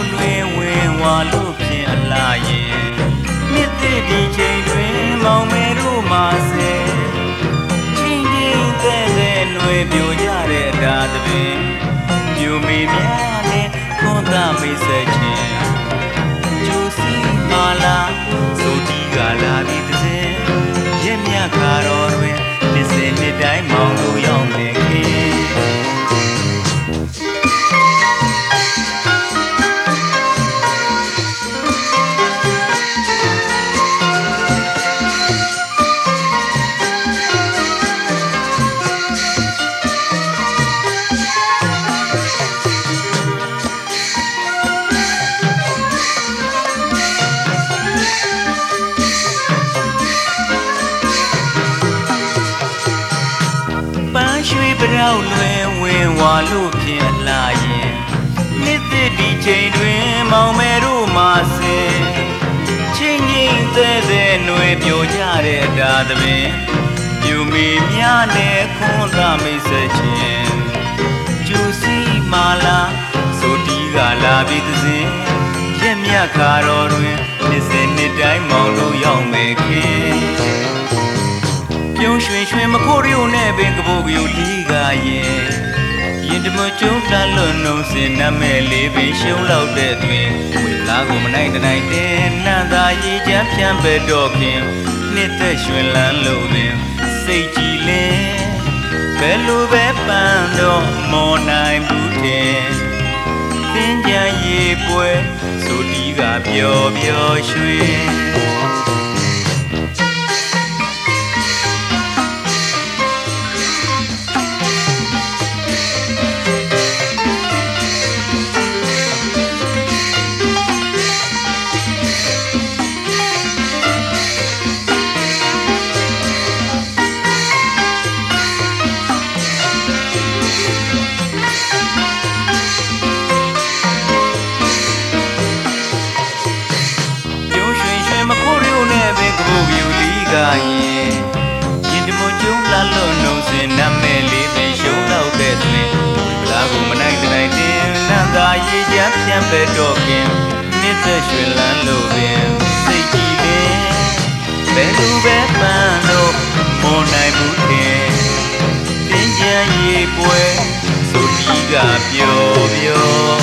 င်းတွင်ဝင်ဝါလို့ဖြင့်အလာရင်နှစ်သည့်ဒီချိန်တွင်မောင်မဲတို့မှာစေချင်းချင်းတဲ့တဲ့ຫນွေပြိုကြတဲ့ဒါသပင်မြူမီများနဲ့ခွန်သားမိတ်ဆက်ခြင်းဂျူစီမာလာ ပန်းရွှေပြောက်လွင်ဝင်ဝါလို့ဖြစ်လာရင်နှစ်သက်ဒီချိန်တွင်မောင်မဲတို့မှာစင်ချင်းချင်းတဲ့တဲ့ຫນွေပြိုကြတဲ့ဒါသပင်ပြူမီများနဲ့ခွန်သားမိတ်ဆက်ချင်းကျူစီမာလာဆိုတီကလာပြီးသစဉ်ရက်မြခါတော်တွင်နှစ်စင်နှစ်တိုင်းမောင်တို့ရောက်မယ်ခင် ပြုံးရွှင်ရွှင်မခိုးရုံနဲ့ပင်ကပုတ်ကယူလီကရဲ့ရင်တမကျုံလှလွန်နှုံစင်နမဲလေးပင်ရှုံးလောက်တဲ့တွင်ဝေလာကိုမနိုင်တနိုင်တဲ့နန္တာရေချမ်းဖြန့်ပဲတော့ခင်နှစ်သက်ရွှင်လန်းလို့ပင်စိတ်ကြည်လင်းဘယ်လိုပဲပန်းတော့မော်နိုင်ဘူးတဲ့သင်ကြရေပွဲဆိုတီးကပျော်ပျော်ရွှင် ရင်ရင်တမကျုံလာလို့နှုံစင်နမဲလေးပင်ရှုံးလောက်တဲ့တွင်ဘလာကိုမနိုင်တနိုင်တင်နန္တာရေချမ်းဖြန့်ပဲတော့ခင်နှစ်သက်ရွှင်လန်းလို့ပင်စိတ်ကြည်လင်ဘယ်လိုပဲမှန်တော့မော်နိုင်ဘူးခင်တင်ကြရေပွဲဆိုတီကပျော်ပျော်